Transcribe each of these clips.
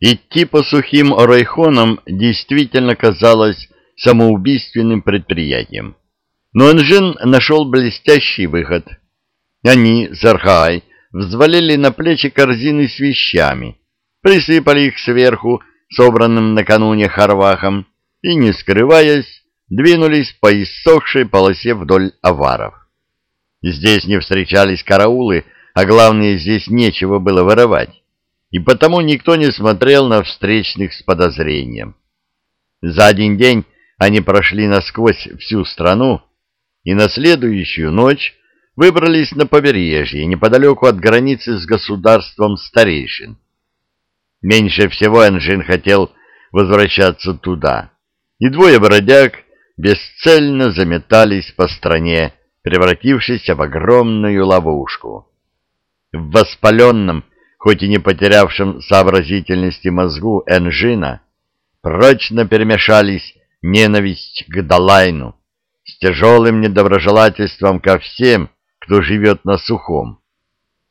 Идти по сухим райхонам действительно казалось самоубийственным предприятием. Но Энжин нашел блестящий выход. Они с Архай взвалили на плечи корзины с вещами, присыпали их сверху собранным накануне харвахом и, не скрываясь, двинулись по иссохшей полосе вдоль аваров. Здесь не встречались караулы, а главное, здесь нечего было воровать и потому никто не смотрел на встречных с подозрением. За один день они прошли насквозь всю страну и на следующую ночь выбрались на побережье, неподалеку от границы с государством старейшин. Меньше всего Энжин хотел возвращаться туда, и двое бродяг бесцельно заметались по стране, превратившись в огромную ловушку. В воспаленном, хоть и не потерявшем сообразительности мозгу Энжина, прочно перемешались ненависть к Далайну с тяжелым недоброжелательством ко всем, кто живет на сухом.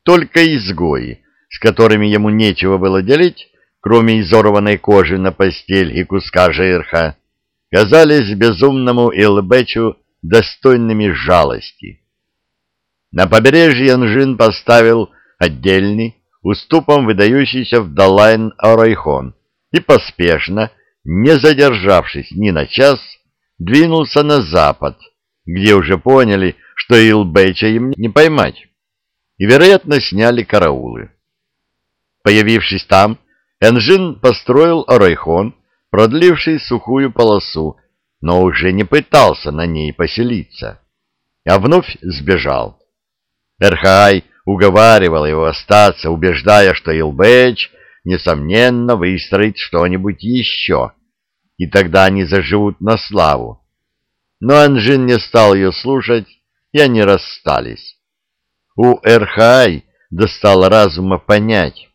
Только изгои, с которыми ему нечего было делить, кроме изорванной кожи на постель и куска жирха, казались безумному Илбечу достойными жалости. На побережье Энжин поставил отдельный, уступом выдающийся в Далайн Орайхон, и поспешно, не задержавшись ни на час, двинулся на запад, где уже поняли, что Илбэча им не поймать, и, вероятно, сняли караулы. Появившись там, Энжин построил Орайхон, продливший сухую полосу, но уже не пытался на ней поселиться, а вновь сбежал. Эрхай уговаривал его остаться, убеждая, что Илбэч, несомненно, выстроит что-нибудь еще, и тогда они заживут на славу. Но Анжин не стал ее слушать, и они расстались. У Эрхай достало разума понять,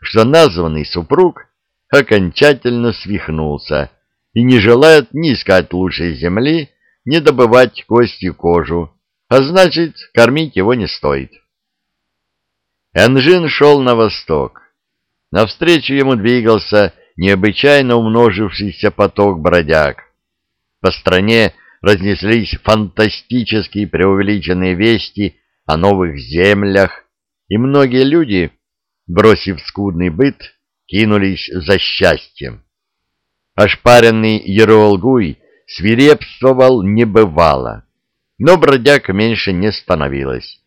что названный супруг окончательно свихнулся и не желает ни искать лучшей земли, ни добывать кости и кожу, а значит, кормить его не стоит. Энжин шел на восток. Навстречу ему двигался необычайно умножившийся поток бродяг. По стране разнеслись фантастические преувеличенные вести о новых землях, и многие люди, бросив скудный быт, кинулись за счастьем. Ошпаренный Ероолгуй свирепствовал небывало, но бродяг меньше не становилось.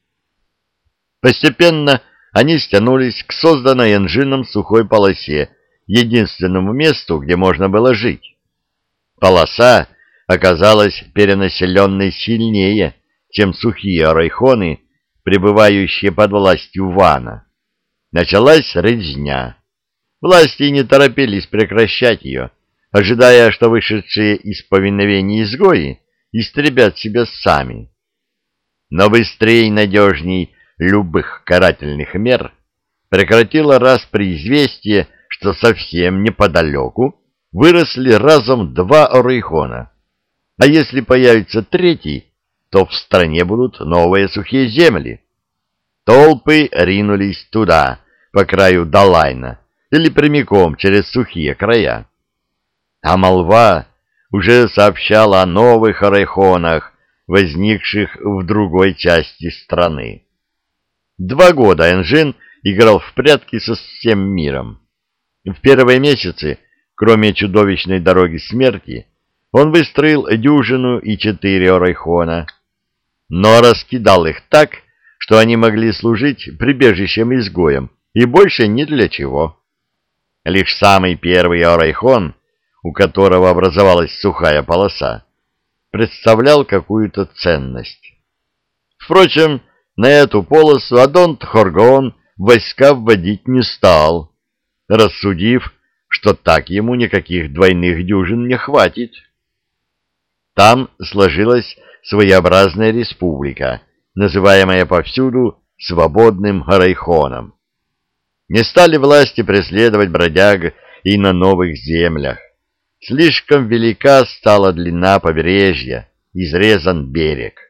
Постепенно они стянулись к созданной Энжином сухой полосе, единственному месту, где можно было жить. Полоса оказалась перенаселенной сильнее, чем сухие райхоны, пребывающие под властью Вана. Началась резня. Власти не торопились прекращать ее, ожидая, что вышедшие из повиновения изгои истребят себя сами. Но быстрее и надежней любых карательных мер прекратила раз при известии, что совсем неподалеку выросли разом два орейхона. А если появится третий, то в стране будут новые сухие земли. Толпы ринулись туда, по краю Далайна, или прямиком через сухие края. А молва уже сообщала о новых орейхонах, возникших в другой части страны. Два года Энжин играл в прятки со всем миром. В первые месяцы, кроме чудовищной дороги смерти, он выстроил дюжину и четыре орайхона, но раскидал их так, что они могли служить прибежищем-изгоем, и больше ни для чего. Лишь самый первый орайхон, у которого образовалась сухая полоса, представлял какую-то ценность. Впрочем, на эту полосу Адонт Хоргон войска вводить не стал, рассудив, что так ему никаких двойных дюжин не хватит. Там сложилась своеобразная республика, называемая повсюду свободным Райхоном. Не стали власти преследовать бродяг и на новых землях. Слишком велика стала длина побережья, изрезан берег.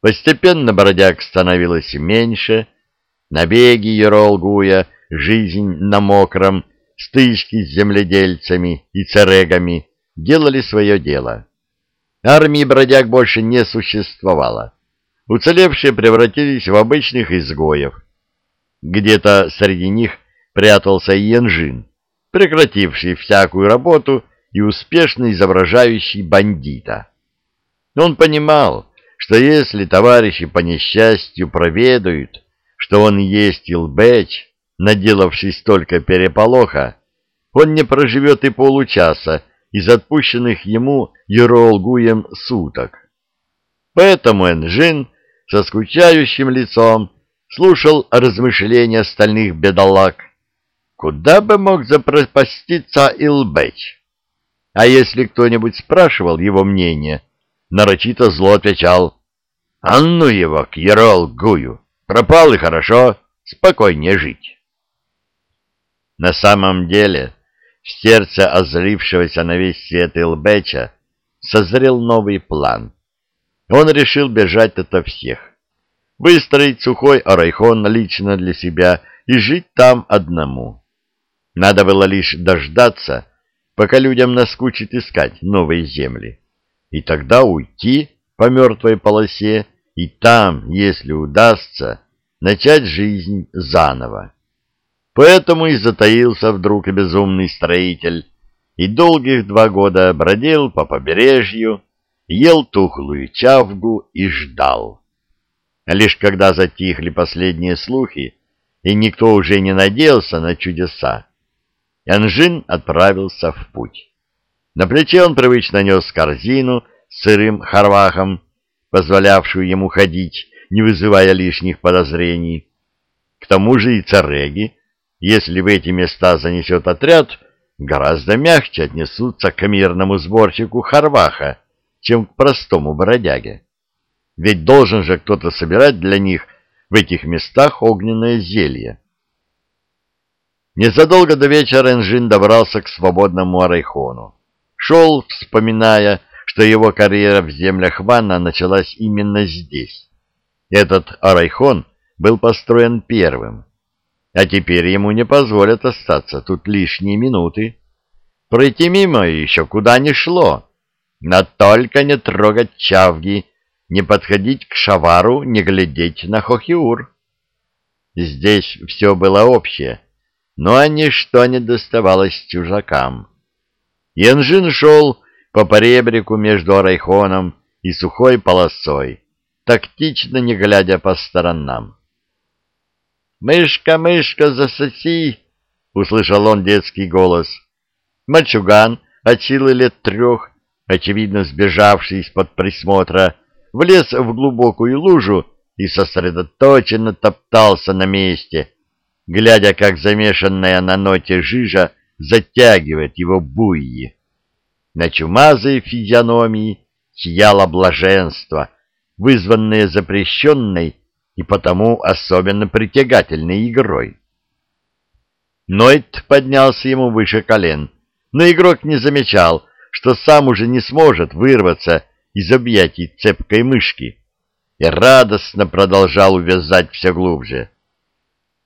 Постепенно бродяг становилось меньше, набеги Еролгуя, жизнь на мокром стычки с земледельцами и царегами делали свое дело. Армии бродяг больше не существовало. Уцелевшие превратились в обычных изгоев. Где-то среди них прятался Янжин, прекративший всякую работу и успешно изображающий бандита. Он понимал, что если товарищи по несчастью проведают, что он есть Илбэч, наделавший столько переполоха, он не проживет и получаса из отпущенных ему Еролгуем суток. Поэтому Энжин со скучающим лицом слушал размышления остальных бедолаг. Куда бы мог запропаститься Илбэч? А если кто-нибудь спрашивал его мнение, нарочито зло отвечал, «А ну его к Еролгую! Пропал и хорошо, спокойнее жить!» На самом деле, в сердце озлившегося на весь свет Илбеча созрел новый план. Он решил бежать ото всех, выстроить сухой арайхон лично для себя и жить там одному. Надо было лишь дождаться, пока людям наскучит искать новые земли, и тогда уйти по мертвой полосе и там, если удастся, начать жизнь заново. Поэтому и затаился вдруг безумный строитель, и долгих два года бродил по побережью, ел тухлую чавгу и ждал. Лишь когда затихли последние слухи, и никто уже не надеялся на чудеса, Янжин отправился в путь. На плече он привычно нес корзину с сырым харвахом, позволявшую ему ходить, не вызывая лишних подозрений. К тому же и цареги, если в эти места занесет отряд, гораздо мягче отнесутся к мирному сборщику Харваха, чем к простому бродяге. Ведь должен же кто-то собирать для них в этих местах огненное зелье. Незадолго до вечера Энжин добрался к свободному Арайхону. Шел, вспоминая, что его карьера в землях Ванна началась именно здесь. Этот Арайхон был построен первым а теперь ему не позволят остаться тут лишние минуты. Пройти мимо еще куда ни шло, но только не трогать чавги, не подходить к шавару, не глядеть на хохиур. Здесь все было общее, но ничто не доставалось чужакам. Янжин шел по поребрику между Арайхоном и сухой полосой, тактично не глядя по сторонам. «Мышка, мышка, засоси!» — услышал он детский голос. Мальчуган от силы лет трех, очевидно сбежавший из-под присмотра, влез в глубокую лужу и сосредоточенно топтался на месте, глядя, как замешанная на ноте жижа затягивает его буйи. На чумазой физиономии сияло блаженство, вызванное запрещенной и потому особенно притягательной игрой. Нойт поднялся ему выше колен, но игрок не замечал, что сам уже не сможет вырваться из объятий цепкой мышки, и радостно продолжал увязать все глубже.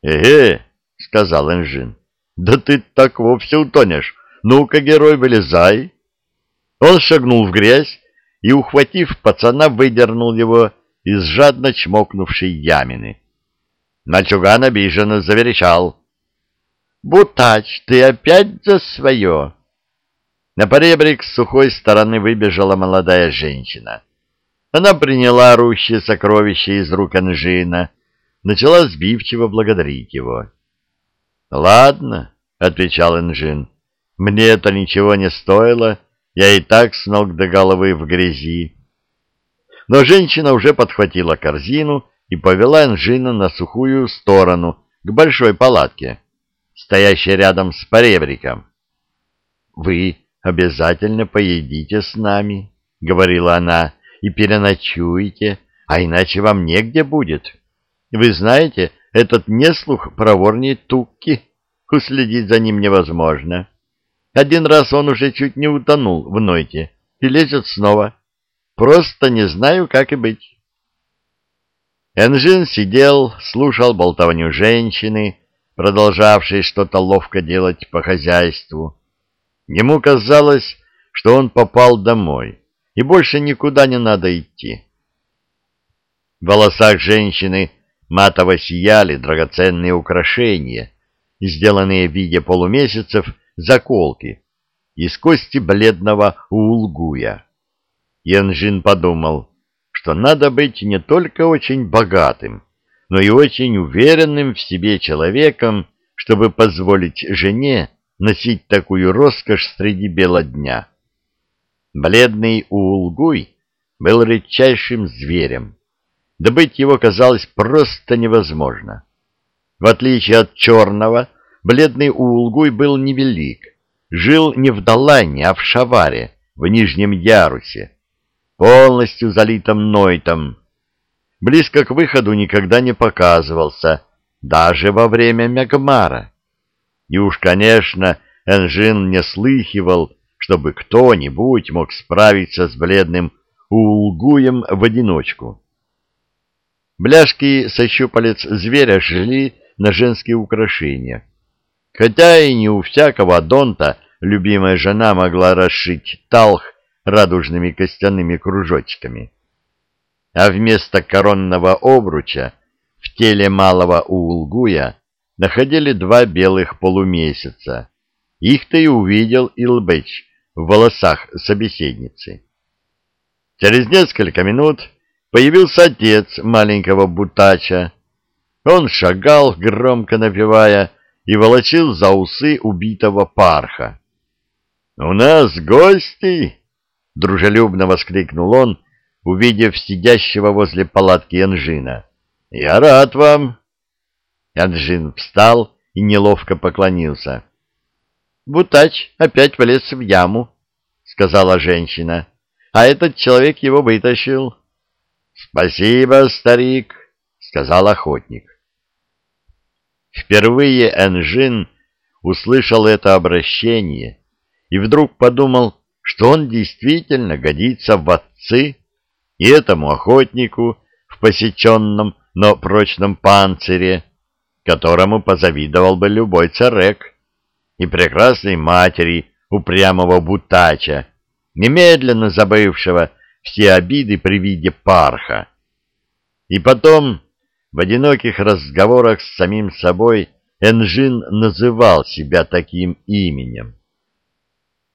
«Эге!» — сказал Энжин. «Да ты так вовсе утонешь! Ну-ка, герой, вылезай!» Он шагнул в грязь и, ухватив пацана, выдернул его из жадно чмокнувшей ямины. Мальчуган обиженно заверещал. «Бутач, ты опять за свое!» На поребрик с сухой стороны выбежала молодая женщина. Она приняла орущее сокровище из рук Анжина, начала сбивчиво благодарить его. «Ладно», — отвечал Энжин, — «мне это ничего не стоило, я и так с ног до головы в грязи. Но женщина уже подхватила корзину и повела Энжина на сухую сторону, к большой палатке, стоящей рядом с поребриком. — Вы обязательно поедите с нами, — говорила она, — и переночуете, а иначе вам негде будет. Вы знаете, этот неслух проворнее тукки, уследить за ним невозможно. Один раз он уже чуть не утонул в нойте и лезет снова. Просто не знаю, как и быть. Энжин сидел, слушал болтовню женщины, продолжавшей что-то ловко делать по хозяйству. Ему казалось, что он попал домой, и больше никуда не надо идти. В волосах женщины матово сияли драгоценные украшения, сделанные в виде полумесяцев заколки из кости бледного улгуя. Янжин подумал, что надо быть не только очень богатым, но и очень уверенным в себе человеком, чтобы позволить жене носить такую роскошь среди бела дня. Бледный Уулгуй был редчайшим зверем. Добыть его казалось просто невозможно. В отличие от черного, бледный Уулгуй был невелик, жил не в Далане, а в Шаваре, в нижнем ярусе, полностью залитом Нойтом. Близко к выходу никогда не показывался, даже во время Мягмара. И уж, конечно, Энжин не слыхивал, чтобы кто-нибудь мог справиться с бледным Улгуем в одиночку. Бляшки со щупалец зверя жили на женские украшения. Хотя и не у всякого донта любимая жена могла расшить талх радужными костяными кружочками. А вместо коронного обруча в теле малого Улгуя находили два белых полумесяца. Их-то и увидел Илбэч в волосах собеседницы. Через несколько минут появился отец маленького Бутача. Он шагал, громко напевая, и волочил за усы убитого парха. — У нас гости! — дружелюбно воскликнул он, увидев сидящего возле палатки Янжина. — Я рад вам! Янжин встал и неловко поклонился. — Бутач опять полез в яму, — сказала женщина, — а этот человек его вытащил. — Спасибо, старик, — сказал охотник. Впервые Энжин услышал это обращение и вдруг подумал, что он действительно годится в отцы и этому охотнику в посеченном, но прочном панцире, которому позавидовал бы любой царек, и прекрасной матери упрямого бутача, немедленно забывшего все обиды при виде парха. И потом в одиноких разговорах с самим собой Энжин называл себя таким именем.